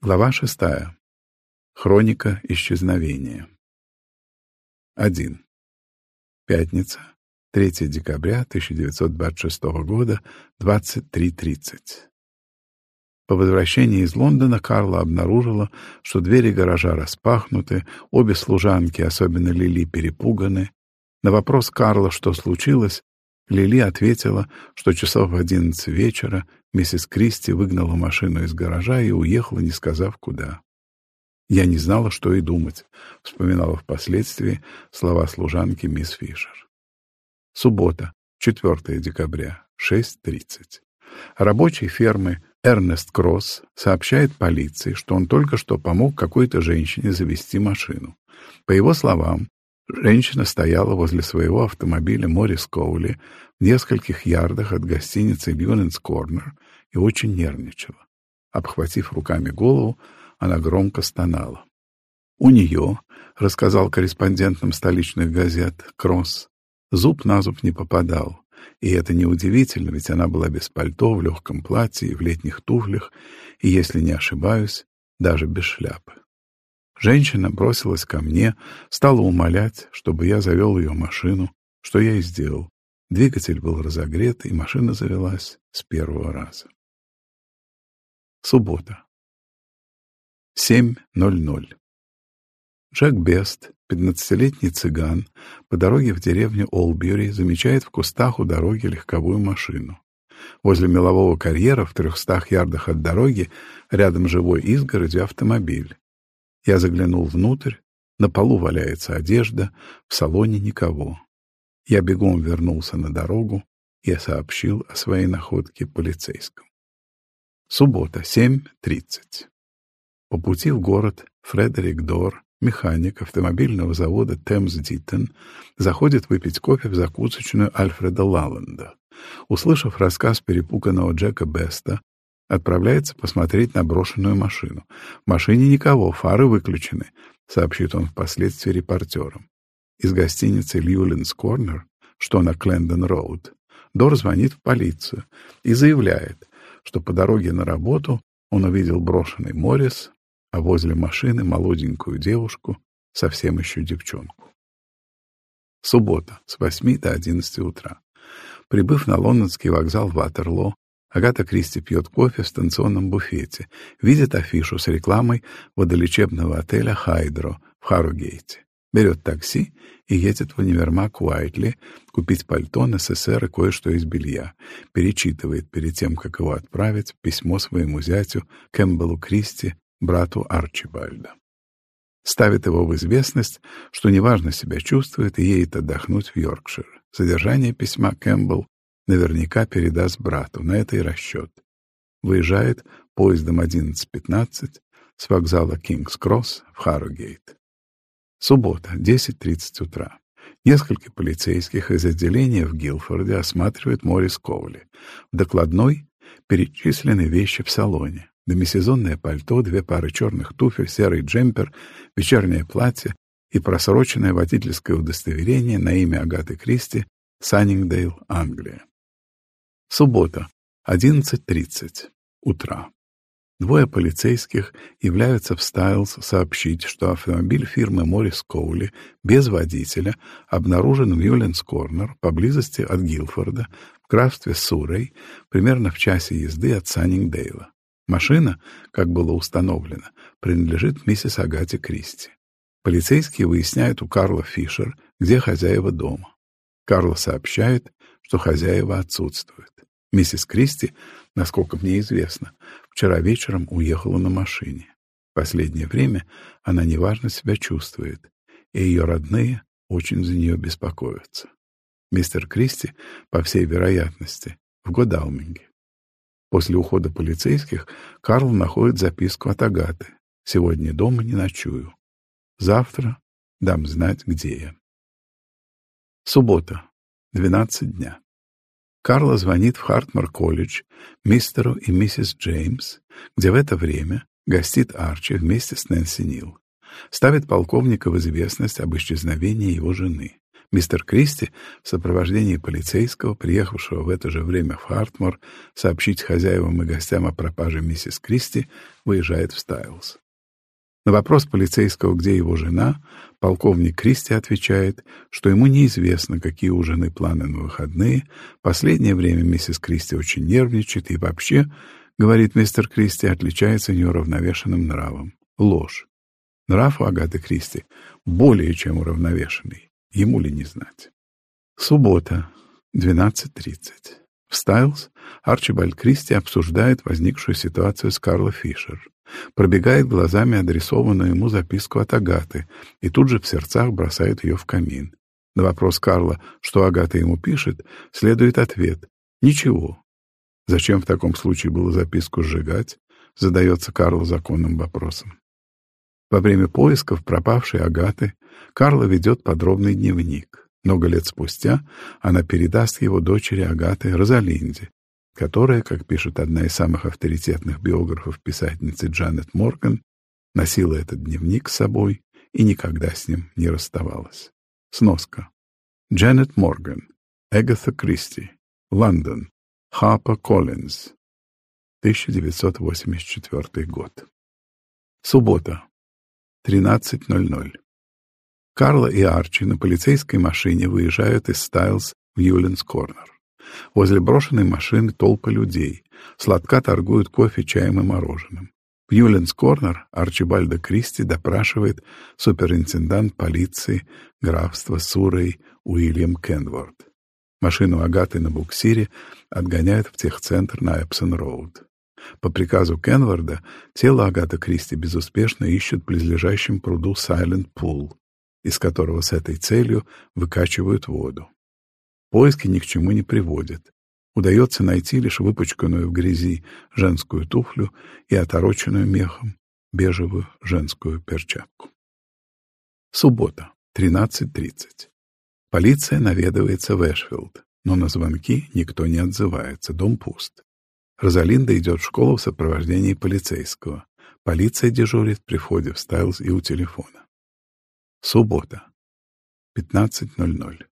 Глава шестая. Хроника исчезновения. 1. Пятница, 3 декабря 1926 года, 23.30. По возвращении из Лондона Карла обнаружила, что двери гаража распахнуты, обе служанки, особенно Лили, перепуганы. На вопрос Карла, что случилось, Лили ответила, что часов в одиннадцать вечера миссис Кристи выгнала машину из гаража и уехала, не сказав куда. «Я не знала, что и думать», — вспоминала впоследствии слова служанки мисс Фишер. Суббота, 4 декабря, 6.30. Рабочий фермы Эрнест Кросс сообщает полиции, что он только что помог какой-то женщине завести машину. По его словам, Женщина стояла возле своего автомобиля Морис Коули в нескольких ярдах от гостиницы Люненс Корнер и очень нервничала. Обхватив руками голову, она громко стонала. У нее, рассказал корреспондентам столичных газет Кросс, зуб на зуб не попадал. И это неудивительно, ведь она была без пальто, в легком платье и в летних туфлях, и, если не ошибаюсь, даже без шляпы. Женщина бросилась ко мне, стала умолять, чтобы я завел ее машину, что я и сделал. Двигатель был разогрет, и машина завелась с первого раза. Суббота. 7.00. Джек Бест, пятнадцатилетний цыган, по дороге в деревню Олбьюри замечает в кустах у дороги легковую машину. Возле мелового карьера в трехстах ярдах от дороги рядом живой изгородью автомобиль. Я заглянул внутрь, на полу валяется одежда, в салоне никого. Я бегом вернулся на дорогу и сообщил о своей находке полицейскому. Суббота, 7.30. По пути в город Фредерик Дор, механик автомобильного завода Темс Диттен, заходит выпить кофе в закусочную Альфреда Лаланда. Услышав рассказ перепуганного Джека Беста, Отправляется посмотреть на брошенную машину. В машине никого, фары выключены, сообщит он впоследствии репортерам. Из гостиницы Льюлинс Корнер, что на Клендон-Роуд, Дор звонит в полицию и заявляет, что по дороге на работу он увидел брошенный Моррис, а возле машины молоденькую девушку, совсем еще девчонку. Суббота с 8 до 11 утра. Прибыв на лондонский вокзал Ватерлоо, Агата Кристи пьет кофе в станционном буфете, видит афишу с рекламой водолечебного отеля «Хайдро» в Харугейте. Берет такси и едет в универмаг Уайтли купить пальто, НССР и кое-что из белья. Перечитывает перед тем, как его отправить, письмо своему зятю Кэмпбеллу Кристи, брату Арчибальда. Ставит его в известность, что неважно себя чувствует и едет отдохнуть в Йоркшир. Содержание письма Кэмпбелл наверняка передаст брату. На это и расчет. Выезжает поездом 11.15 с вокзала Кингс-Кросс в Харрогейт. Суббота, 10.30 утра. Несколько полицейских из отделения в Гилфорде осматривают Моррис Коули. В докладной перечислены вещи в салоне. Демисезонное пальто, две пары черных туфель, серый джемпер, вечернее платье и просроченное водительское удостоверение на имя Агаты Кристи, Саннингдейл, Англия. Суббота, 11.30 утра. Двое полицейских являются в Стайлс сообщить, что автомобиль фирмы Моррис Коули без водителя обнаружен в Юленс-Корнер поблизости от Гилфорда в графстве Сурей, примерно в часе езды от Саннингдейла. Машина, как было установлено, принадлежит миссис Агате Кристи. Полицейские выясняют у Карла Фишер, где хозяева дома. Карла сообщает, что хозяева отсутствуют. Миссис Кристи, насколько мне известно, вчера вечером уехала на машине. Последнее время она неважно себя чувствует, и ее родные очень за нее беспокоятся. Мистер Кристи, по всей вероятности, в Годауминге. После ухода полицейских Карл находит записку от Агаты. «Сегодня дома не ночую. Завтра дам знать, где я». Суббота, 12 дня. Карла звонит в Хартмар-колледж мистеру и миссис Джеймс, где в это время гостит Арчи вместе с Нэнси Нил. Ставит полковника в известность об исчезновении его жены. Мистер Кристи в сопровождении полицейского, приехавшего в это же время в Хартмор, сообщить хозяевам и гостям о пропаже миссис Кристи, выезжает в Стайлз. На вопрос полицейского, где его жена, полковник Кристи отвечает, что ему неизвестно, какие у жены планы на выходные. Последнее время миссис Кристи очень нервничает и вообще, говорит мистер Кристи, отличается неуравновешенным нравом. Ложь. Нрав у Агаты Кристи более чем уравновешенный. Ему ли не знать? Суббота, 12.30. В Стайлз Арчибальд Кристи обсуждает возникшую ситуацию с Карло Фишер. Пробегает глазами адресованную ему записку от Агаты и тут же в сердцах бросает ее в камин. На вопрос Карла, что Агата ему пишет, следует ответ «Ничего». Зачем в таком случае было записку сжигать? Задается Карл законным вопросом. Во время поисков пропавшей Агаты Карла ведет подробный дневник. Много лет спустя она передаст его дочери Агаты Розалинде, которая, как пишет одна из самых авторитетных биографов писательницы Джанет Морган, носила этот дневник с собой и никогда с ним не расставалась. Сноска. Джанет Морган, Эгатha Кристи, Лондон, Харпер Коллинз, 1984 год. Суббота, 13.00. Карла и Арчи на полицейской машине выезжают из Стайлз в Юленс-Корнер. Возле брошенной машины толпа людей. Сладка торгуют кофе, чаем и мороженым. В Юленс-Корнер Арчибальда Кристи допрашивает суперинтендант полиции графства Сурей Уильям Кенворд. Машину Агаты на буксире отгоняют в техцентр на Эпсон-Роуд. По приказу Кенварда тело Агаты Кристи безуспешно ищут в близлежащем пруду Сайленд Пул, из которого с этой целью выкачивают воду. Поиски ни к чему не приводят. Удается найти лишь выпачканную в грязи женскую туфлю и отороченную мехом бежевую женскую перчатку. Суббота, 13.30. Полиция наведывается в Эшфилд, но на звонки никто не отзывается, дом пуст. Розалинда идет в школу в сопровождении полицейского. Полиция дежурит при входе в Стайлз и у телефона. Суббота, 15.00.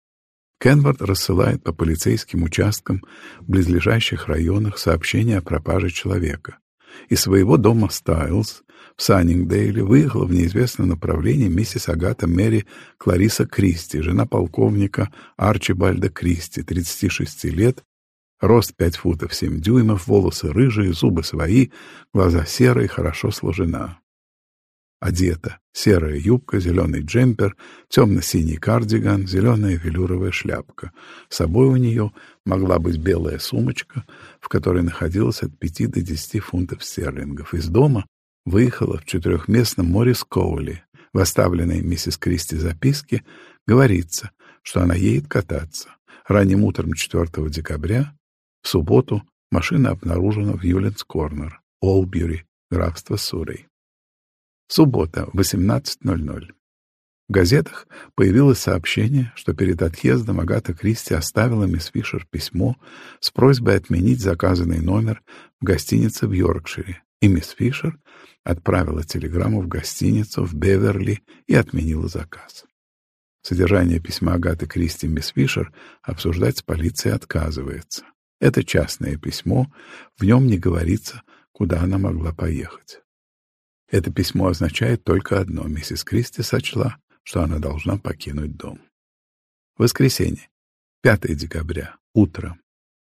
Кенвард рассылает по полицейским участкам в близлежащих районах сообщения о пропаже человека. Из своего дома Стайлз в Саннингдейле выехала в неизвестном направлении миссис Агата Мэри Клариса Кристи, жена полковника Арчибальда Кристи, 36 лет, рост 5 футов 7 дюймов, волосы рыжие, зубы свои, глаза серые, хорошо сложена одета. Серая юбка, зеленый джемпер, темно-синий кардиган, зеленая велюровая шляпка. С собой у нее могла быть белая сумочка, в которой находилось от пяти до десяти фунтов стерлингов. Из дома выехала в четырехместном Морис Коули. В оставленной миссис Кристи записке говорится, что она едет кататься. Ранним утром 4 декабря, в субботу, машина обнаружена в Юленс-Корнер, Олбьюри, графство Сурей. Суббота, 18.00. В газетах появилось сообщение, что перед отъездом Агата Кристи оставила мисс Фишер письмо с просьбой отменить заказанный номер в гостинице в Йоркшире, и мисс Фишер отправила телеграмму в гостиницу в Беверли и отменила заказ. Содержание письма Агаты Кристи мисс Фишер обсуждать с полицией отказывается. Это частное письмо, в нем не говорится, куда она могла поехать. Это письмо означает только одно. Миссис Кристи сочла, что она должна покинуть дом. Воскресенье, 5 декабря, утро.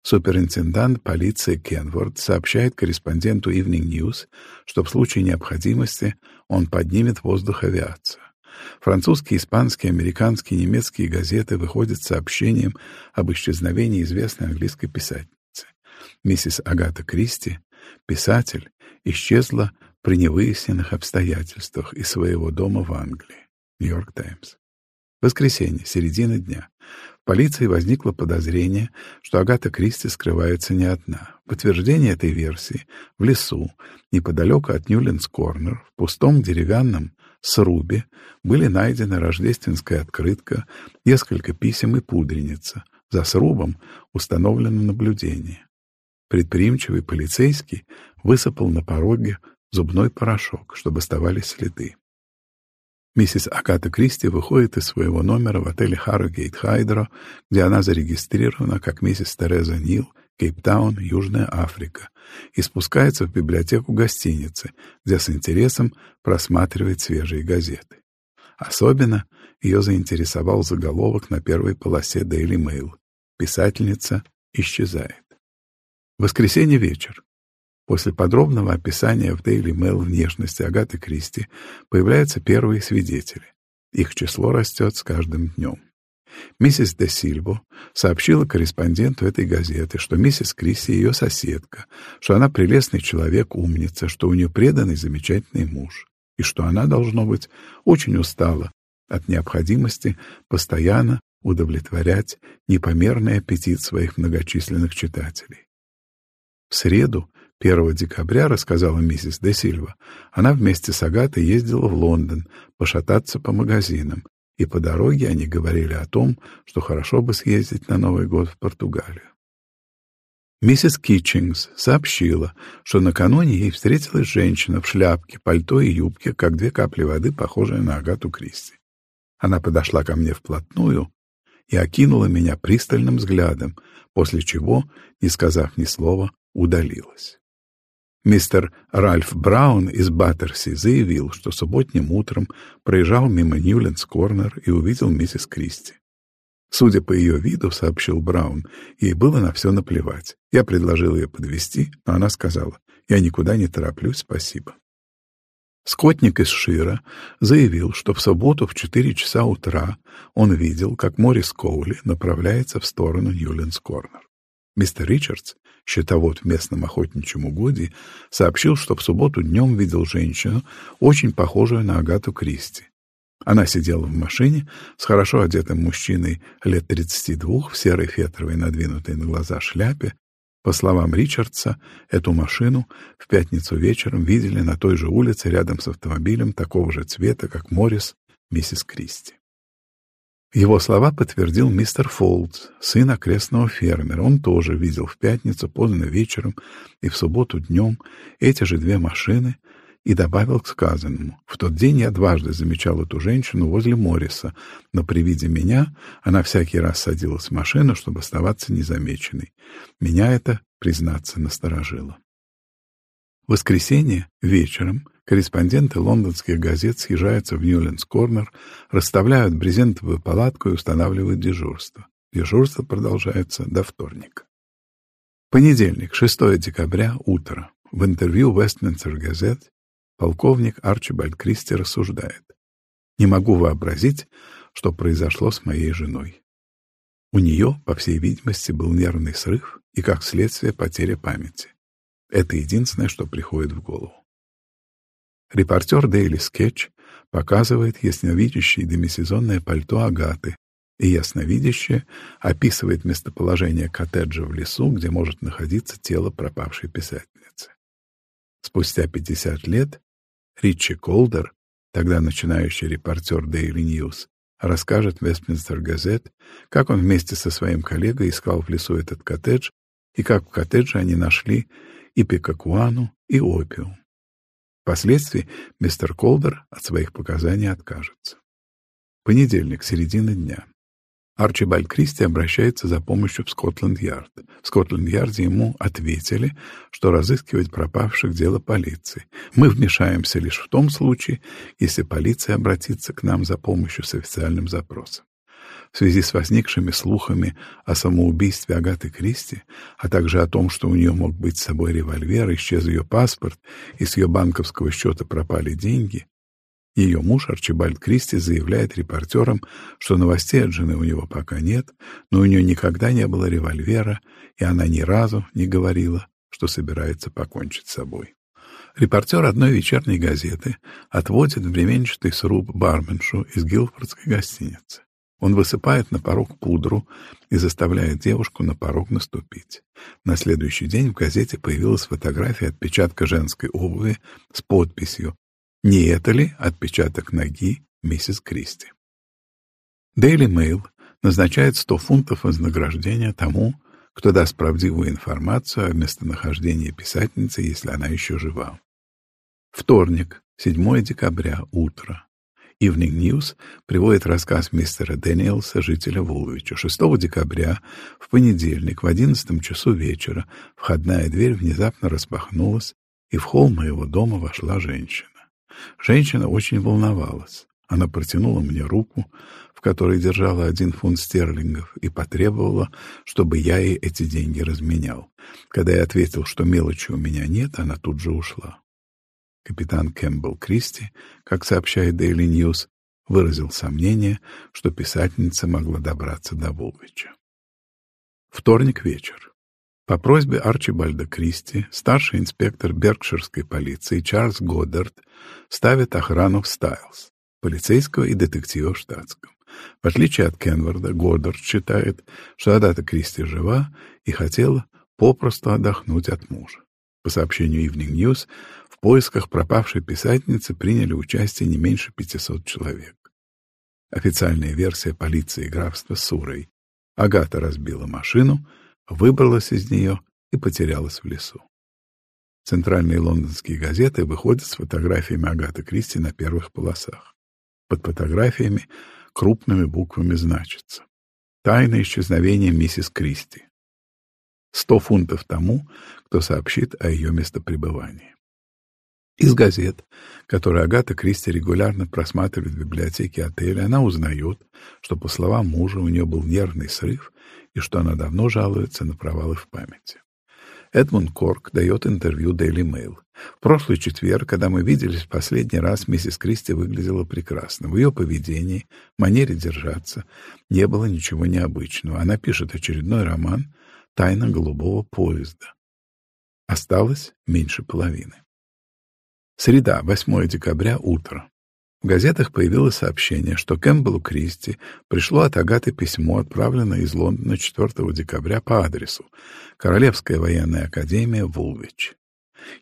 Суперинтендант полиции Кенворд сообщает корреспонденту Evening News, что в случае необходимости он поднимет воздух авиацию. Французские, испанские, американские, немецкие газеты выходят с сообщением об исчезновении известной английской писательницы. Миссис Агата Кристи, писатель, исчезла при невыясненных обстоятельствах из своего дома в Англии. Нью-Йорк Таймс. Воскресенье, середина дня. В полиции возникло подозрение, что Агата Кристи скрывается не одна. Подтверждение этой версии в лесу, неподалеку от Ньюленс-Корнер, в пустом деревянном срубе, были найдены рождественская открытка, несколько писем и пудреница. За срубом установлено наблюдение. Предприимчивый полицейский высыпал на пороге зубной порошок, чтобы оставались следы. Миссис Агата Кристи выходит из своего номера в отеле Харрогейт Хайдро, где она зарегистрирована как миссис Тереза Нил, Кейптаун, Южная Африка, и спускается в библиотеку гостиницы, где с интересом просматривает свежие газеты. Особенно ее заинтересовал заголовок на первой полосе Daily Mail. Писательница исчезает. Воскресенье вечер. После подробного описания в Daily Mail внешности Агаты Кристи появляются первые свидетели. Их число растет с каждым днем. Миссис де Сильбо сообщила корреспонденту этой газеты, что миссис Кристи ее соседка, что она прелестный человек, умница, что у нее преданный замечательный муж, и что она, должно быть, очень устала от необходимости постоянно удовлетворять непомерный аппетит своих многочисленных читателей. В среду 1 декабря, рассказала миссис де Сильва, она вместе с Агатой ездила в Лондон пошататься по магазинам, и по дороге они говорили о том, что хорошо бы съездить на Новый год в Португалию. Миссис Китчингс сообщила, что накануне ей встретилась женщина в шляпке, пальто и юбке, как две капли воды, похожая на Агату Кристи. Она подошла ко мне вплотную и окинула меня пристальным взглядом, после чего, не сказав ни слова, удалилась. Мистер Ральф Браун из Баттерси заявил, что субботним утром проезжал мимо Ньюлендс-Корнер и увидел миссис Кристи. Судя по ее виду, сообщил Браун, ей было на все наплевать. Я предложил ее подвести, но она сказала, я никуда не тороплюсь, спасибо. Скотник из Шира заявил, что в субботу в четыре часа утра он видел, как Морис Коули направляется в сторону Ньюлендс-Корнер. Мистер Ричардс счетовод в местном охотничьем угодье, сообщил, что в субботу днем видел женщину, очень похожую на Агату Кристи. Она сидела в машине с хорошо одетым мужчиной лет 32 в серой фетровой надвинутой на глаза шляпе. По словам Ричардса, эту машину в пятницу вечером видели на той же улице рядом с автомобилем такого же цвета, как Моррис, миссис Кристи. Его слова подтвердил мистер Фолдс, сын окрестного фермера. Он тоже видел в пятницу поздно вечером и в субботу днем эти же две машины и добавил к сказанному. В тот день я дважды замечал эту женщину возле Морриса, но при виде меня она всякий раз садилась в машину, чтобы оставаться незамеченной. Меня это, признаться, насторожило. В воскресенье вечером Корреспонденты лондонских газет съезжаются в Ньюлендс-Корнер, расставляют брезентовую палатку и устанавливают дежурство. Дежурство продолжается до вторника. Понедельник, 6 декабря, утро. В интервью Westminster Gazette полковник Арчибальд Кристи рассуждает. «Не могу вообразить, что произошло с моей женой. У нее, по всей видимости, был нервный срыв и, как следствие, потеря памяти. Это единственное, что приходит в голову. Репортер Daily Sketch показывает ясновидящее демисезонное пальто Агаты, и ясновидящее описывает местоположение коттеджа в лесу, где может находиться тело пропавшей писательницы. Спустя 50 лет Ричи Колдер, тогда начинающий репортер Daily News, расскажет Вестминстер Газет, как он вместе со своим коллегой искал в лесу этот коттедж и как в коттедже они нашли и пикакуану, и опиум. Впоследствии мистер Колдер от своих показаний откажется. Понедельник, середина дня. Арчибальд Кристи обращается за помощью в Скотланд-Ярд. В Скотланд-Ярде ему ответили, что разыскивать пропавших — дело полиции. Мы вмешаемся лишь в том случае, если полиция обратится к нам за помощью с официальным запросом в связи с возникшими слухами о самоубийстве Агаты Кристи, а также о том, что у нее мог быть с собой револьвер, исчез ее паспорт, и с ее банковского счета пропали деньги, ее муж Арчибальд Кристи заявляет репортерам, что новостей от жены у него пока нет, но у нее никогда не было револьвера, и она ни разу не говорила, что собирается покончить с собой. Репортер одной вечерней газеты отводит в временчатый сруб барменшу из Гилфордской гостиницы. Он высыпает на порог пудру и заставляет девушку на порог наступить. На следующий день в газете появилась фотография отпечатка женской обуви с подписью «Не это ли отпечаток ноги миссис Кристи?» Daily Mail назначает 100 фунтов вознаграждения тому, кто даст правдивую информацию о местонахождении писательницы, если она еще жива. Вторник, 7 декабря, утро. Evening News приводит рассказ мистера Дэниелса, жителя Вулвича. 6 декабря, в понедельник, в 11 часу вечера, входная дверь внезапно распахнулась, и в холл моего дома вошла женщина. Женщина очень волновалась. Она протянула мне руку, в которой держала один фунт стерлингов, и потребовала, чтобы я ей эти деньги разменял. Когда я ответил, что мелочи у меня нет, она тут же ушла. Капитан Кэмпбелл Кристи, как сообщает Daily News, выразил сомнение, что писательница могла добраться до Волвича. Вторник вечер. По просьбе Арчибальда Кристи старший инспектор Беркширской полиции Чарльз Годдард ставит охрану в Стайлз, полицейского и детектива в штатском. В отличие от Кенварда, Годдард считает, что Адата Кристи жива и хотела попросту отдохнуть от мужа. По сообщению Evening News, в поисках пропавшей писательницы приняли участие не меньше 500 человек. Официальная версия полиции графства Сурой. Агата разбила машину — выбралась из нее и потерялась в лесу. Центральные лондонские газеты выходят с фотографиями Агаты Кристи на первых полосах. Под фотографиями крупными буквами значится «Тайное исчезновение миссис Кристи». Сто фунтов тому, кто сообщит о ее местопребывании. Из газет, которые Агата Кристи регулярно просматривает в библиотеке отеля, она узнает, что, по словам мужа, у нее был нервный срыв и что она давно жалуется на провалы в памяти. Эдмунд Корк дает интервью Daily Mail. В прошлый четверг, когда мы виделись в последний раз, миссис Кристи выглядела прекрасно. В ее поведении, манере держаться не было ничего необычного. Она пишет очередной роман «Тайна голубого поезда». Осталось меньше половины. Среда, 8 декабря, утро. В газетах появилось сообщение, что Кэмпбеллу Кристи пришло от Агаты письмо, отправленное из Лондона 4 декабря по адресу Королевская военная академия, Вулвич.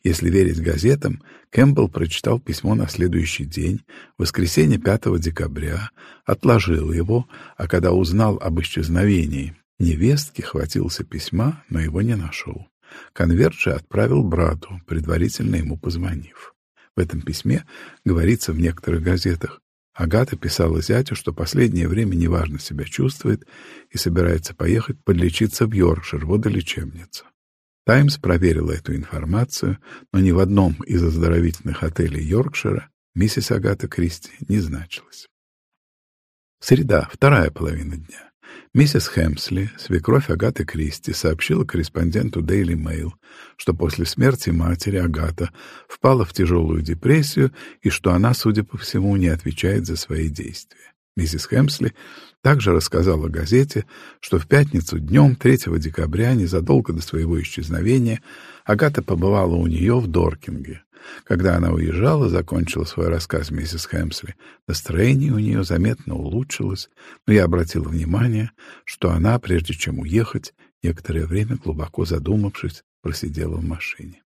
Если верить газетам, Кэмпбелл прочитал письмо на следующий день, воскресенье 5 декабря, отложил его, а когда узнал об исчезновении невестки, хватился письма, но его не нашел. Конверт же отправил брату, предварительно ему позвонив. В этом письме говорится в некоторых газетах. Агата писала зятю, что последнее время неважно себя чувствует и собирается поехать подлечиться в Йоркшир, водолечебницу. «Таймс» проверила эту информацию, но ни в одном из оздоровительных отелей Йоркшира миссис Агата Кристи не значилась. Среда, вторая половина дня. Миссис Хэмсли, свекровь Агаты Кристи, сообщила корреспонденту Daily Mail, что после смерти матери Агата впала в тяжелую депрессию и что она, судя по всему, не отвечает за свои действия. Миссис Хэмсли также рассказала газете, что в пятницу днем 3 декабря, незадолго до своего исчезновения, Агата побывала у нее в Доркинге. Когда она уезжала, закончила свой рассказ миссис Хэмсли, настроение у нее заметно улучшилось, но я обратил внимание, что она, прежде чем уехать, некоторое время, глубоко задумавшись, просидела в машине.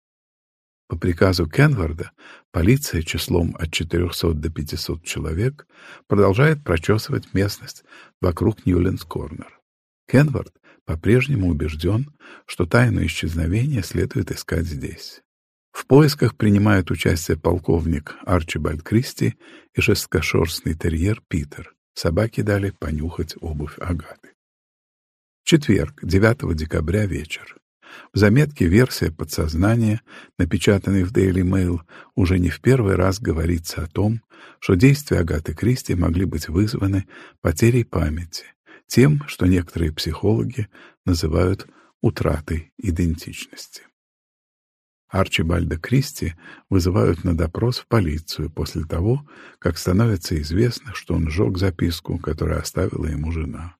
По приказу Кенварда полиция числом от 400 до 500 человек продолжает прочесывать местность вокруг Ньюленс-Корнер. Кенвард по-прежнему убежден, что тайну исчезновения следует искать здесь. В поисках принимают участие полковник Арчибальд Кристи и жесткошерстный терьер Питер. Собаки дали понюхать обувь Агаты. Четверг, 9 декабря, вечер. В заметке версия подсознания, напечатанной в Daily Mail, уже не в первый раз говорится о том, что действия Агаты Кристи могли быть вызваны потерей памяти, тем, что некоторые психологи называют утратой идентичности. Арчибальда Кристи вызывают на допрос в полицию после того, как становится известно, что он сжег записку, которую оставила ему жена.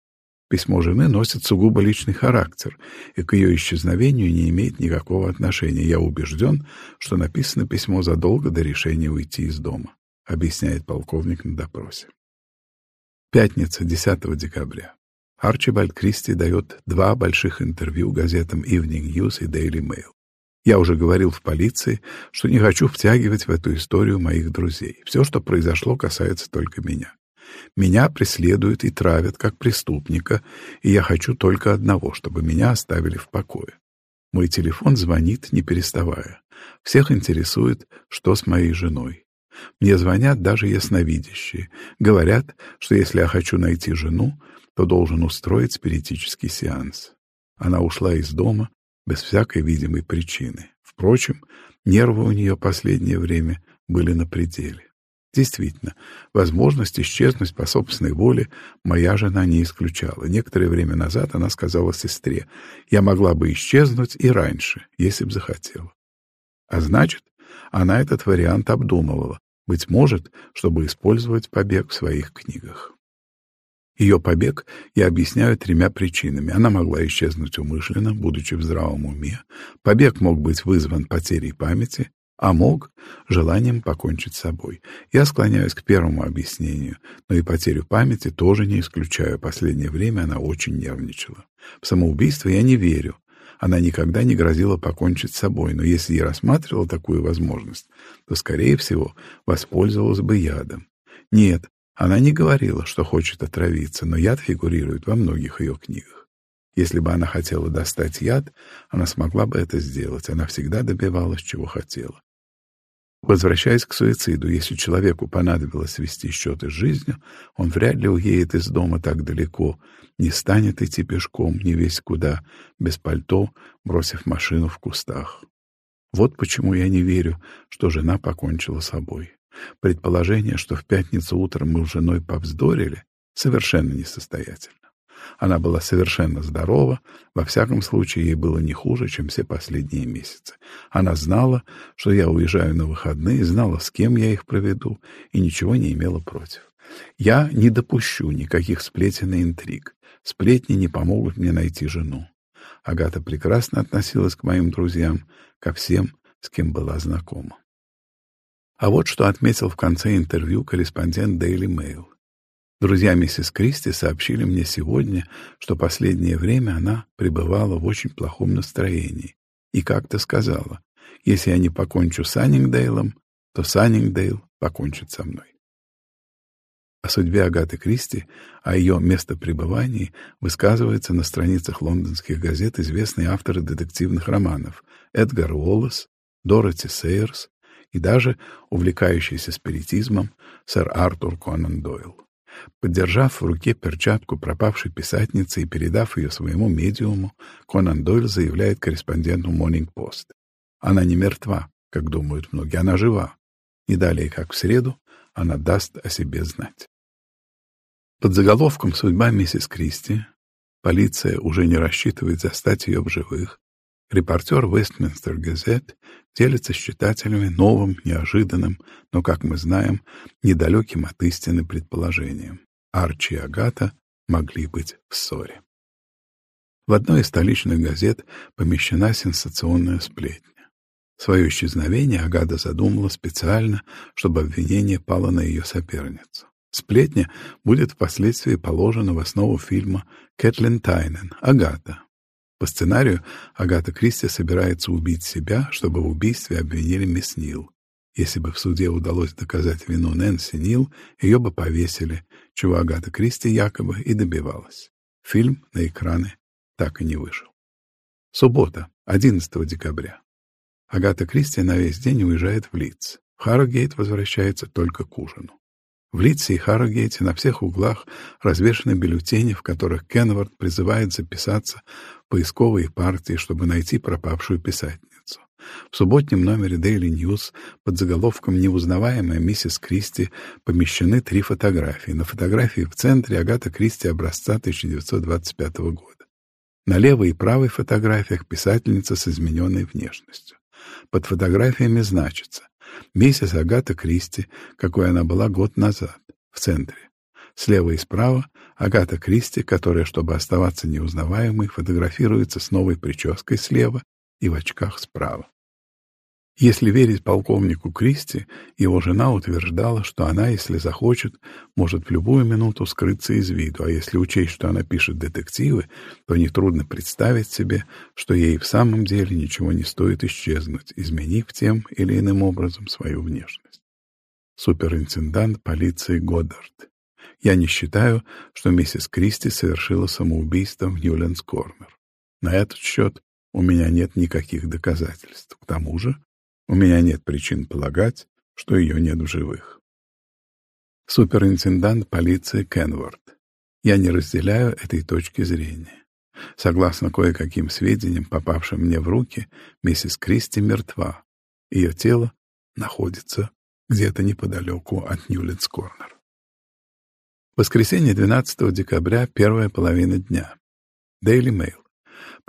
Письмо жены носит сугубо личный характер и к ее исчезновению не имеет никакого отношения. Я убежден, что написано письмо задолго до решения уйти из дома, объясняет полковник на допросе. Пятница, 10 декабря. Арчибальд Кристи дает два больших интервью газетам Evening News и Daily Mail. Я уже говорил в полиции, что не хочу втягивать в эту историю моих друзей. Все, что произошло, касается только меня. Меня преследуют и травят как преступника, и я хочу только одного, чтобы меня оставили в покое. Мой телефон звонит, не переставая. Всех интересует, что с моей женой. Мне звонят даже ясновидящие. Говорят, что если я хочу найти жену, то должен устроить спиритический сеанс. Она ушла из дома без всякой видимой причины. Впрочем, нервы у нее последнее время были на пределе. Действительно, возможность исчезнуть по собственной воле моя жена не исключала. Некоторое время назад она сказала сестре, я могла бы исчезнуть и раньше, если б захотела. А значит, она этот вариант обдумывала, быть может, чтобы использовать побег в своих книгах. Ее побег я объясняю тремя причинами. Она могла исчезнуть умышленно, будучи в здравом уме. Побег мог быть вызван потерей памяти, а мог — желанием покончить с собой. Я склоняюсь к первому объяснению, но и потерю памяти тоже не исключаю. Последнее время она очень нервничала. В самоубийство я не верю. Она никогда не грозила покончить с собой, но если я рассматривала такую возможность, то, скорее всего, воспользовалась бы ядом. Нет, она не говорила, что хочет отравиться, но яд фигурирует во многих ее книгах. Если бы она хотела достать яд, она смогла бы это сделать. Она всегда добивалась, чего хотела. Возвращаясь к суициду, если человеку понадобилось свести счеты с жизнью, он вряд ли уедет из дома так далеко, не станет идти пешком не весь куда, без пальто, бросив машину в кустах. Вот почему я не верю, что жена покончила собой. Предположение, что в пятницу утром мы с женой повздорили, совершенно несостоятельно. Она была совершенно здорова, во всяком случае ей было не хуже, чем все последние месяцы. Она знала, что я уезжаю на выходные, знала, с кем я их проведу, и ничего не имела против. Я не допущу никаких сплетен и интриг. Сплетни не помогут мне найти жену. Агата прекрасно относилась к моим друзьям, ко всем, с кем была знакома. А вот что отметил в конце интервью корреспондент Daily Mail. Друзья миссис Кристи сообщили мне сегодня, что последнее время она пребывала в очень плохом настроении и как-то сказала, если я не покончу с Аннингдейлом, то Саннингдейл покончит со мной. О судьбе Агаты Кристи, о ее местопребывании высказывается на страницах лондонских газет известные авторы детективных романов Эдгар Уоллес, Дороти Сейерс и даже увлекающийся спиритизмом сэр Артур Конан Дойл. Подержав в руке перчатку пропавшей писательницы и передав ее своему медиуму, Конан Дойль заявляет корреспонденту Morning Post. Она не мертва, как думают многие, она жива. Не далее, как в среду, она даст о себе знать. Под заголовком «Судьба миссис Кристи» полиция уже не рассчитывает застать ее в живых, Репортер Westminster Gazette делится с читателями новым, неожиданным, но, как мы знаем, недалеким от истины предположением. Арчи и Агата могли быть в ссоре. В одной из столичных газет помещена сенсационная сплетня. Свое исчезновение Агата задумала специально, чтобы обвинение пало на ее соперницу. Сплетня будет впоследствии положена в основу фильма «Кэтлин Тайнен. Агата», по сценарию Агата Кристи собирается убить себя, чтобы в убийстве обвинили мисс Нил. Если бы в суде удалось доказать вину Нэнси Нил, ее бы повесили, чего Агата Кристи якобы и добивалась. Фильм на экраны так и не вышел. Суббота, 11 декабря. Агата Кристи на весь день уезжает в Лидс. Харрогейт возвращается только к ужину. В Лидсе и Харрогейте на всех углах развешаны бюллетени, в которых Кенвард призывает записаться поисковые партии, чтобы найти пропавшую писательницу. В субботнем номере Daily News под заголовком «Неузнаваемая миссис Кристи» помещены три фотографии. На фотографии в центре Агата Кристи образца 1925 года. На левой и правой фотографиях писательница с измененной внешностью. Под фотографиями значится Миссис Агата Кристи, какой она была год назад, в центре. Слева и справа Агата Кристи, которая, чтобы оставаться неузнаваемой, фотографируется с новой прической слева и в очках справа. Если верить полковнику Кристи, его жена утверждала, что она, если захочет, может в любую минуту скрыться из виду, а если учесть, что она пишет детективы, то нетрудно представить себе, что ей в самом деле ничего не стоит исчезнуть, изменив тем или иным образом свою внешность. Суперинтендант полиции Годдард. Я не считаю, что миссис Кристи совершила самоубийство в Ньюлендс-Корнер. На этот счет у меня нет никаких доказательств. К тому же у меня нет причин полагать, что ее нет в живых. Суперинтендант полиции Кенворд. Я не разделяю этой точки зрения. Согласно кое-каким сведениям, попавшим мне в руки, миссис Кристи мертва. Ее тело находится где-то неподалеку от Ньюлинс-Корнер. Воскресенье 12 декабря, первая половина дня. Daily Mail.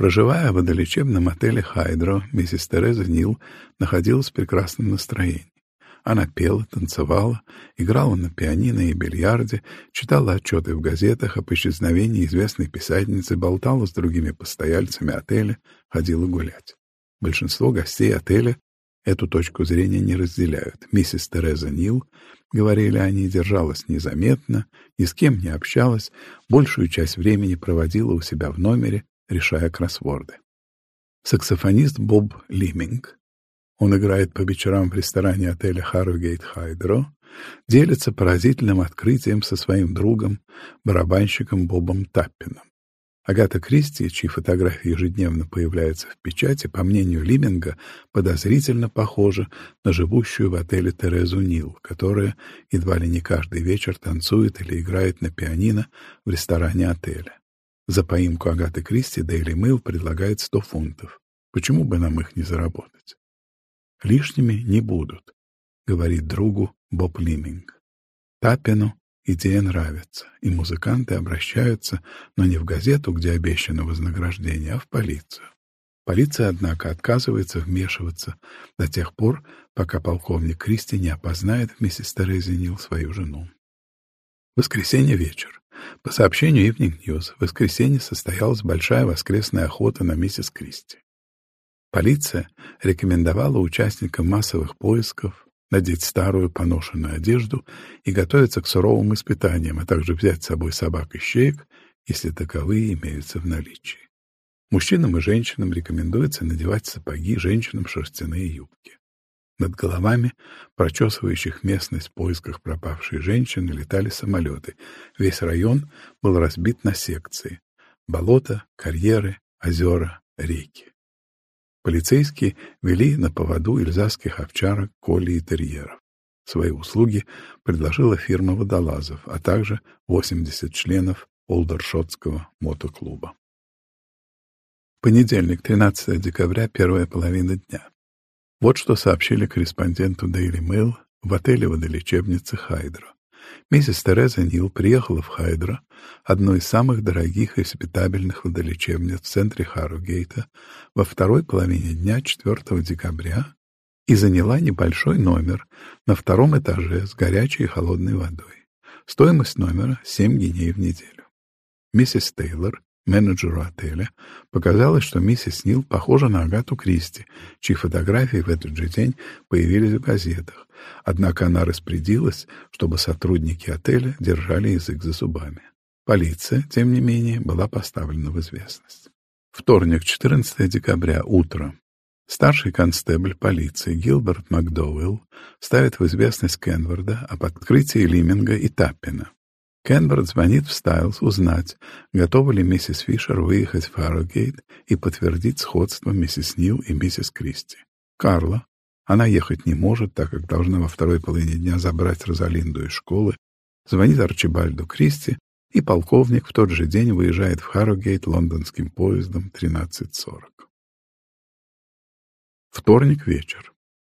Проживая в водолечебном отеле «Хайдро», миссис Тереза Нил находилась в прекрасном настроении. Она пела, танцевала, играла на пианино и бильярде, читала отчеты в газетах об исчезновении известной писательницы, болтала с другими постояльцами отеля, ходила гулять. Большинство гостей отеля эту точку зрения не разделяют. Миссис Тереза Нил, говорили они, держалась незаметно, ни с кем не общалась, большую часть времени проводила у себя в номере, решая кроссворды. Саксофонист Боб Лиминг он играет по вечерам в ресторане отеля Харрогейт Хайдро, делится поразительным открытием со своим другом, барабанщиком Бобом Таппином. Агата Кристи, чьи фотографии ежедневно появляются в печати, по мнению Лиминга, подозрительно похожа на живущую в отеле Терезу Нил, которая едва ли не каждый вечер танцует или играет на пианино в ресторане отеля. За поимку Агаты Кристи Дейли Мейл предлагает 100 фунтов. Почему бы нам их не заработать? лишними не будут, говорит другу Боб Лиминг. Тапину идея нравится, и музыканты обращаются, но не в газету, где обещано вознаграждение, а в полицию. Полиция, однако, отказывается вмешиваться до тех пор, пока полковник Кристи не опознает миссис Терези Нил свою жену. Воскресенье вечер. По сообщению Evening News, в воскресенье состоялась большая воскресная охота на миссис Кристи. Полиция рекомендовала участникам массовых поисков надеть старую поношенную одежду и готовиться к суровым испытаниям, а также взять с собой собак и щеек, если таковые имеются в наличии. Мужчинам и женщинам рекомендуется надевать сапоги, женщинам шерстяные юбки. Над головами прочесывающих местность в поисках пропавшей женщины летали самолеты. Весь район был разбит на секции. Болота, карьеры, озера, реки. Полицейские вели на поводу ильзасских овчарок, коли и терьеров. Свои услуги предложила фирма водолазов, а также 80 членов Олдершотского мотоклуба. Понедельник, 13 декабря, первая половина дня. Вот что сообщили корреспонденту Daily Mail в отеле водолечебницы Хайдро. Миссис Тереза Нил приехала в Хайдро, одну из самых дорогих и респектабельных водолечебниц в центре Харугейта, во второй половине дня 4 декабря и заняла небольшой номер на втором этаже с горячей и холодной водой. Стоимость номера — 7 гиней в неделю. Миссис Тейлор менеджеру отеля, показалось, что миссис Нил похожа на Агату Кристи, чьи фотографии в этот же день появились в газетах. Однако она распорядилась, чтобы сотрудники отеля держали язык за зубами. Полиция, тем не менее, была поставлена в известность. Вторник, 14 декабря, утро. Старший констебль полиции Гилберт Макдоуэлл ставит в известность Кенварда об открытии Лиминга и Таппина. Кенберт звонит в Стайлз узнать, готова ли миссис Фишер выехать в Харрогейт и подтвердить сходство миссис Нил и миссис Кристи. Карла. Она ехать не может, так как должна во второй половине дня забрать Розалинду из школы. Звонит Арчибальду Кристи, и полковник в тот же день выезжает в Харрогейт лондонским поездом 13.40. Вторник вечер.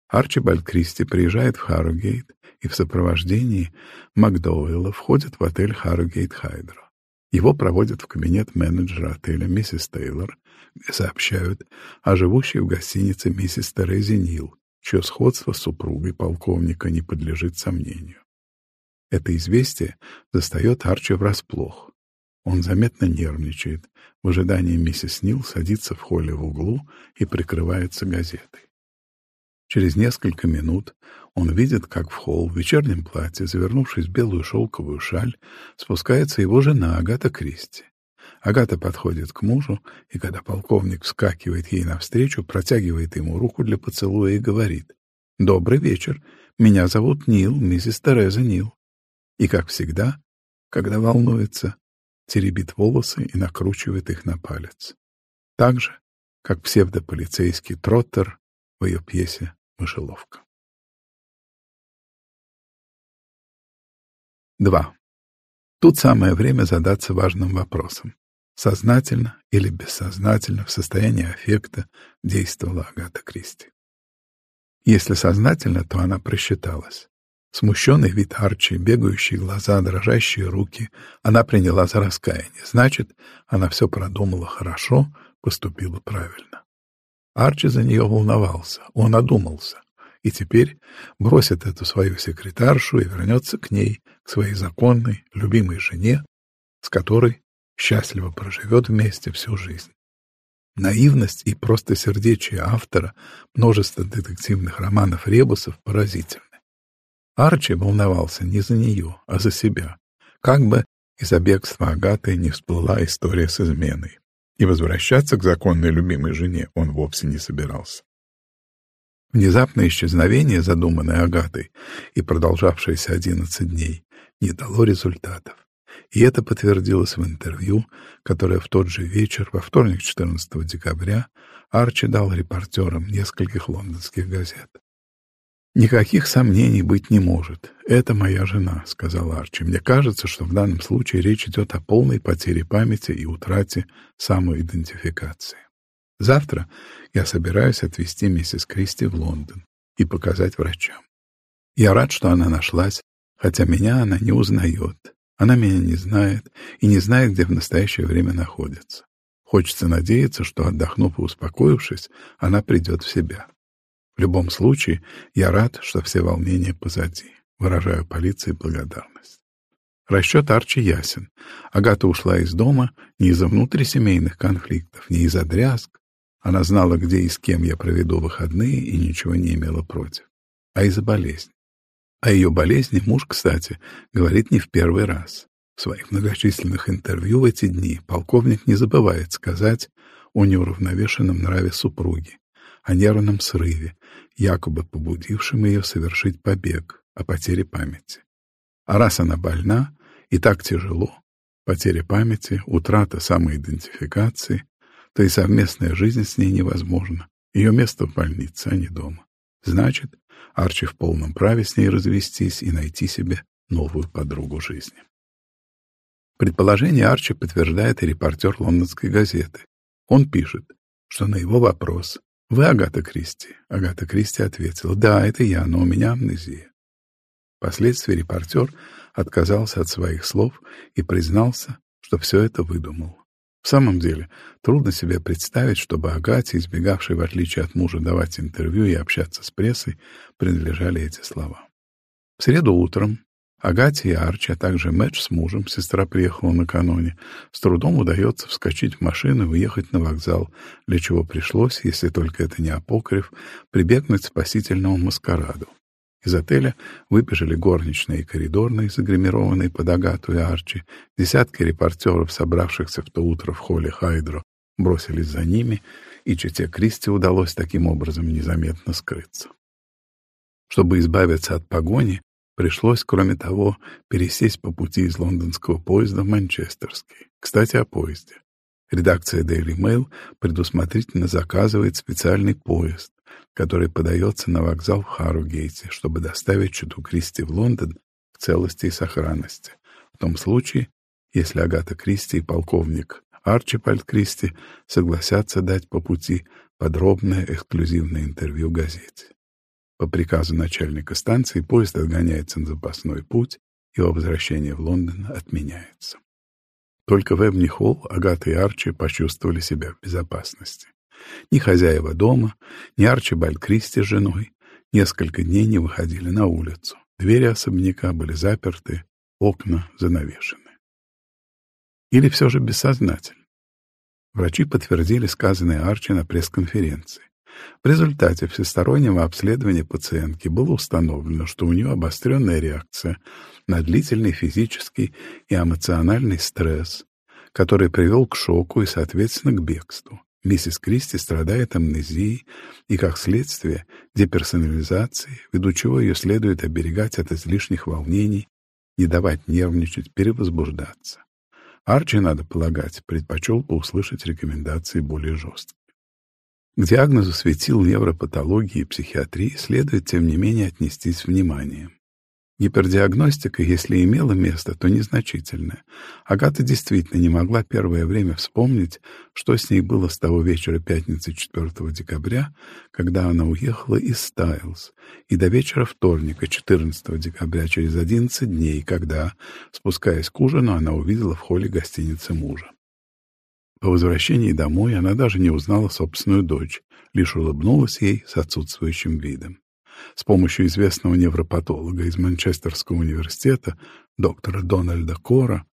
Арчибальд Кристи приезжает в Харрогейт и в сопровождении Макдоуэлла входит в отель Харрогейт Хайдро. Его проводят в кабинет менеджера отеля миссис Тейлор, где сообщают о живущей в гостинице миссис Терезе Нил, чье сходство с супругой полковника не подлежит сомнению. Это известие застает Арчи врасплох. Он заметно нервничает. В ожидании миссис Нил садится в холле в углу и прикрывается газетой. Через несколько минут он видит, как в холл в вечернем платье, завернувшись в белую шелковую шаль, спускается его жена Агата Кристи. Агата подходит к мужу, и когда полковник вскакивает ей навстречу, протягивает ему руку для поцелуя и говорит «Добрый вечер, меня зовут Нил, миссис Тереза Нил». И, как всегда, когда волнуется, теребит волосы и накручивает их на палец. Так же, как псевдополицейский Троттер в ее пьесе «Мышеловка». 2. Тут самое время задаться важным вопросом. Сознательно или бессознательно в состоянии аффекта действовала Агата Кристи. Если сознательно, то она просчиталась. Смущенный вид Арчи, бегающие глаза, дрожащие руки она приняла за раскаяние. Значит, она все продумала хорошо, поступила правильно. Арчи за нее волновался, он одумался, и теперь бросит эту свою секретаршу и вернется к ней, к своей законной, любимой жене, с которой счастливо проживет вместе всю жизнь. Наивность и простосердечие автора множества детективных романов Ребусов поразительны. Арчи волновался не за нее, а за себя. Как бы из-за бегства Агаты не всплыла история с изменой. И возвращаться к законной любимой жене он вовсе не собирался. Внезапное исчезновение, задуманное Агатой и продолжавшееся одиннадцать дней, не дало результатов. И это подтвердилось в интервью, которое в тот же вечер, во вторник 14 декабря, Арчи дал репортерам нескольких лондонских газет. «Никаких сомнений быть не может. Это моя жена», — сказал Арчи. «Мне кажется, что в данном случае речь идет о полной потере памяти и утрате самоидентификации. Завтра я собираюсь отвезти миссис Кристи в Лондон и показать врачам. Я рад, что она нашлась, хотя меня она не узнает. Она меня не знает и не знает, где в настоящее время находится. Хочется надеяться, что, отдохнув и успокоившись, она придет в себя. В любом случае, я рад, что все волнения позади. Выражаю полиции благодарность. Расчет Арчи ясен. Агата ушла из дома не из-за внутрисемейных конфликтов, не из-за дрязг. Она знала, где и с кем я проведу выходные, и ничего не имела против. А из-за болезни. О ее болезни муж, кстати, говорит не в первый раз. В своих многочисленных интервью в эти дни полковник не забывает сказать о неуравновешенном нраве супруги, о нервном срыве, якобы побудившем ее совершить побег, о потере памяти. А раз она больна, и так тяжело, потеря памяти, утрата самоидентификации, то и совместная жизнь с ней невозможна. Ее место в больнице, а не дома. Значит, Арчи в полном праве с ней развестись и найти себе новую подругу жизни. Предположение Арчи подтверждает и репортер лондонской газеты. Он пишет, что на его вопрос «Вы Агата Кристи?» Агата Кристи ответила, «Да, это я, но у меня амнезия». Впоследствии репортер отказался от своих слов и признался, что все это выдумал. В самом деле, трудно себе представить, чтобы Агате, избегавшей в отличие от мужа давать интервью и общаться с прессой, принадлежали эти слова. В среду утром Агате и Арчи, а также Мэтч с мужем, сестра приехала накануне, с трудом удается вскочить в машину и уехать на вокзал, для чего пришлось, если только это не апокриф, прибегнуть к спасительному маскараду. Из отеля выбежали горничные и коридорные, загримированные под Агату и Арчи. Десятки репортеров, собравшихся в то утро в холле Хайдро, бросились за ними, и чете Кристи удалось таким образом незаметно скрыться. Чтобы избавиться от погони, Пришлось, кроме того, пересесть по пути из лондонского поезда в Манчестерский. Кстати, о поезде. Редакция Daily Mail предусмотрительно заказывает специальный поезд, который подается на вокзал в Харугейте, чтобы доставить чуду Кристи в Лондон в целости и сохранности. В том случае, если Агата Кристи и полковник Арчипальд Кристи согласятся дать по пути подробное эксклюзивное интервью газете. По приказу начальника станции поезд отгоняется на запасной путь, его возвращение в Лондон отменяется. Только в Эбни Холл Агата и Арчи почувствовали себя в безопасности. Ни хозяева дома, ни Арчибальд Кристи с женой несколько дней не выходили на улицу. Двери особняка были заперты, окна занавешены. Или все же бессознательно. Врачи подтвердили сказанное Арчи на пресс-конференции. В результате всестороннего обследования пациентки было установлено, что у нее обостренная реакция на длительный физический и эмоциональный стресс, который привел к шоку и, соответственно, к бегству. Миссис Кристи страдает амнезией и, как следствие, деперсонализацией, ввиду чего ее следует оберегать от излишних волнений, не давать нервничать, перевозбуждаться. Арчи, надо полагать, предпочел бы услышать рекомендации более жесткие. К диагнозу светил невропатологии и психиатрии следует, тем не менее, отнестись с вниманием. Гипердиагностика, если имела место, то незначительная. Агата действительно не могла первое время вспомнить, что с ней было с того вечера пятницы 4 декабря, когда она уехала из Стайлз, и до вечера вторника 14 декабря, через 11 дней, когда, спускаясь к ужину, она увидела в холле гостиницы мужа. По возвращении домой она даже не узнала собственную дочь, лишь улыбнулась ей с отсутствующим видом. С помощью известного невропатолога из Манчестерского университета, доктора Дональда Кора,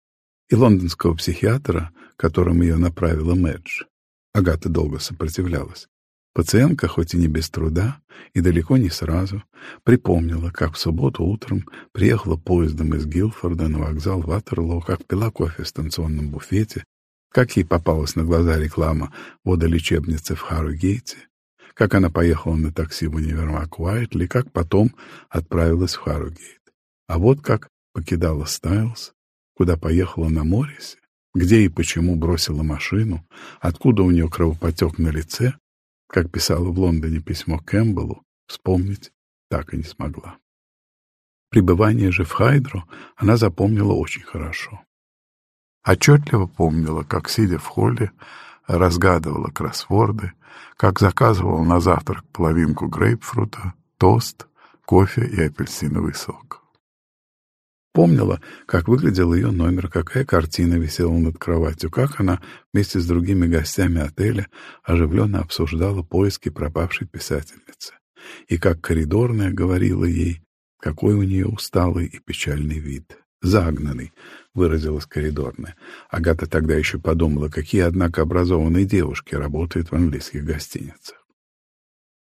и лондонского психиатра, которым ее направила Мэдж. Агата долго сопротивлялась. Пациентка, хоть и не без труда, и далеко не сразу, припомнила, как в субботу утром приехала поездом из Гилфорда на вокзал Ватерлоо, как пила кофе в станционном буфете, как ей попалась на глаза реклама водолечебницы в Харугейте, как она поехала на такси в универмаг Уайтли, как потом отправилась в Харугейт. А вот как покидала Стайлз, куда поехала на Моррисе, где и почему бросила машину, откуда у нее кровопотек на лице, как писала в Лондоне письмо Кэмпбеллу, вспомнить так и не смогла. Пребывание же в Хайдро она запомнила очень хорошо. Отчетливо помнила, как, сидя в холле, разгадывала кроссворды, как заказывала на завтрак половинку грейпфрута, тост, кофе и апельсиновый сок. Помнила, как выглядел ее номер, какая картина висела над кроватью, как она вместе с другими гостями отеля оживленно обсуждала поиски пропавшей писательницы, и как коридорная говорила ей, какой у нее усталый и печальный вид. «Загнанный», — выразилась коридорная. Агата тогда еще подумала, какие, однако, образованные девушки работают в английских гостиницах.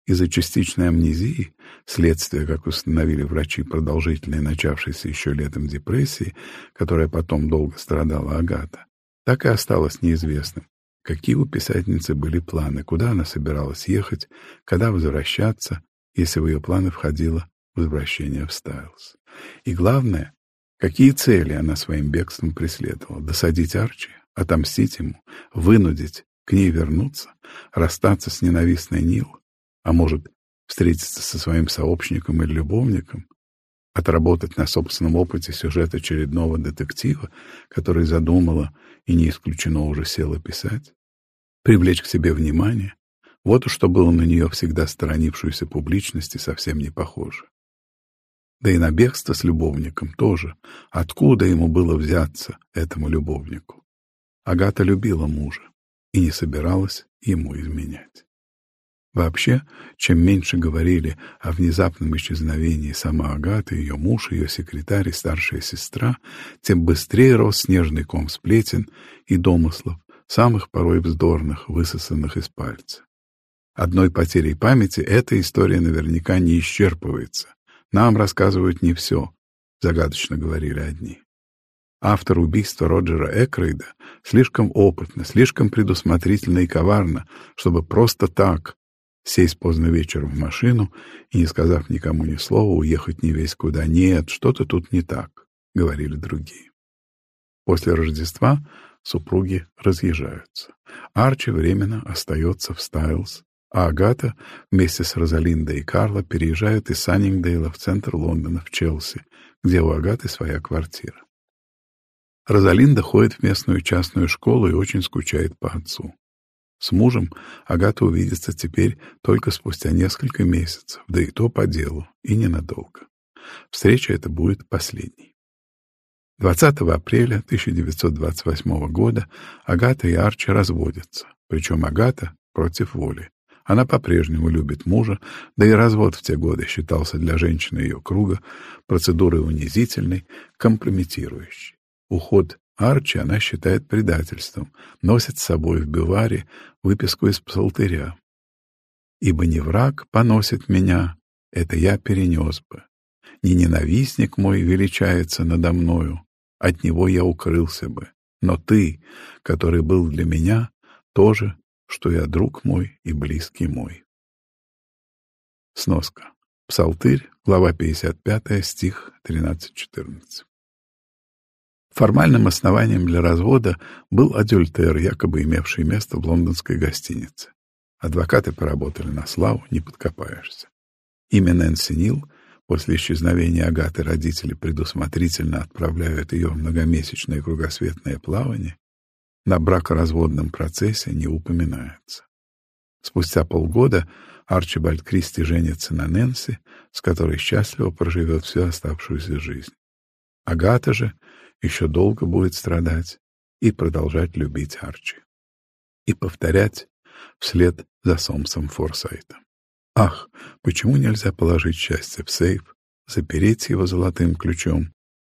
Из-за частичной амнезии, следствие, как установили врачи, продолжительной, начавшейся еще летом депрессии, которая потом долго страдала Агата, так и осталось неизвестным, какие у писательницы были планы, куда она собиралась ехать, когда возвращаться, если в ее планы входило возвращение в Стайлз. И главное, Какие цели она своим бегством преследовала? Досадить Арчи? Отомстить ему? Вынудить к ней вернуться? Расстаться с ненавистной Нил? А может, встретиться со своим сообщником или любовником? Отработать на собственном опыте сюжет очередного детектива, который задумала и не исключено уже села писать? Привлечь к себе внимание? Вот уж что было на нее всегда сторонившуюся публичности совсем не похоже. Да и на бегство с любовником тоже. Откуда ему было взяться, этому любовнику? Агата любила мужа и не собиралась ему изменять. Вообще, чем меньше говорили о внезапном исчезновении сама Агата, ее муж, ее секретарь и старшая сестра, тем быстрее рос снежный ком сплетен и домыслов, самых порой вздорных, высосанных из пальца. Одной потерей памяти эта история наверняка не исчерпывается, нам рассказывают не все, загадочно говорили одни. Автор убийства Роджера Экрейда слишком опытно, слишком предусмотрительно и коварно, чтобы просто так сесть поздно вечером в машину и, не сказав никому ни слова, уехать не весь куда. Нет, что-то тут не так, — говорили другие. После Рождества супруги разъезжаются. Арчи временно остается в Стайлз, а Агата вместе с Розалиндой и Карло переезжают из Саннингдейла в центр Лондона, в Челси, где у Агаты своя квартира. Розалинда ходит в местную частную школу и очень скучает по отцу. С мужем Агата увидится теперь только спустя несколько месяцев, да и то по делу, и ненадолго. Встреча эта будет последней. 20 апреля 1928 года Агата и Арчи разводятся, причем Агата против воли. Она по-прежнему любит мужа, да и развод в те годы считался для женщины ее круга процедурой унизительной, компрометирующей. Уход Арчи она считает предательством, носит с собой в биваре выписку из псалтыря. «Ибо не враг поносит меня, это я перенес бы. Не ненавистник мой величается надо мною, от него я укрылся бы. Но ты, который был для меня, тоже что я друг мой и близкий мой. Сноска. Псалтырь, глава 55, стих 13-14. Формальным основанием для развода был адюльтер, якобы имевший место в лондонской гостинице. Адвокаты поработали на славу, не подкопаешься. Имя Нэнси Нил После исчезновения Агаты родители предусмотрительно отправляют ее в многомесячное кругосветное плавание, на бракоразводном процессе не упоминается. Спустя полгода Арчибальд Кристи женится на Нэнси, с которой счастливо проживет всю оставшуюся жизнь. Агата же еще долго будет страдать и продолжать любить Арчи. И повторять вслед за Сомсом Форсайтом. Ах, почему нельзя положить счастье в сейф, запереть его золотым ключом,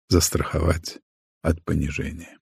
застраховать от понижения?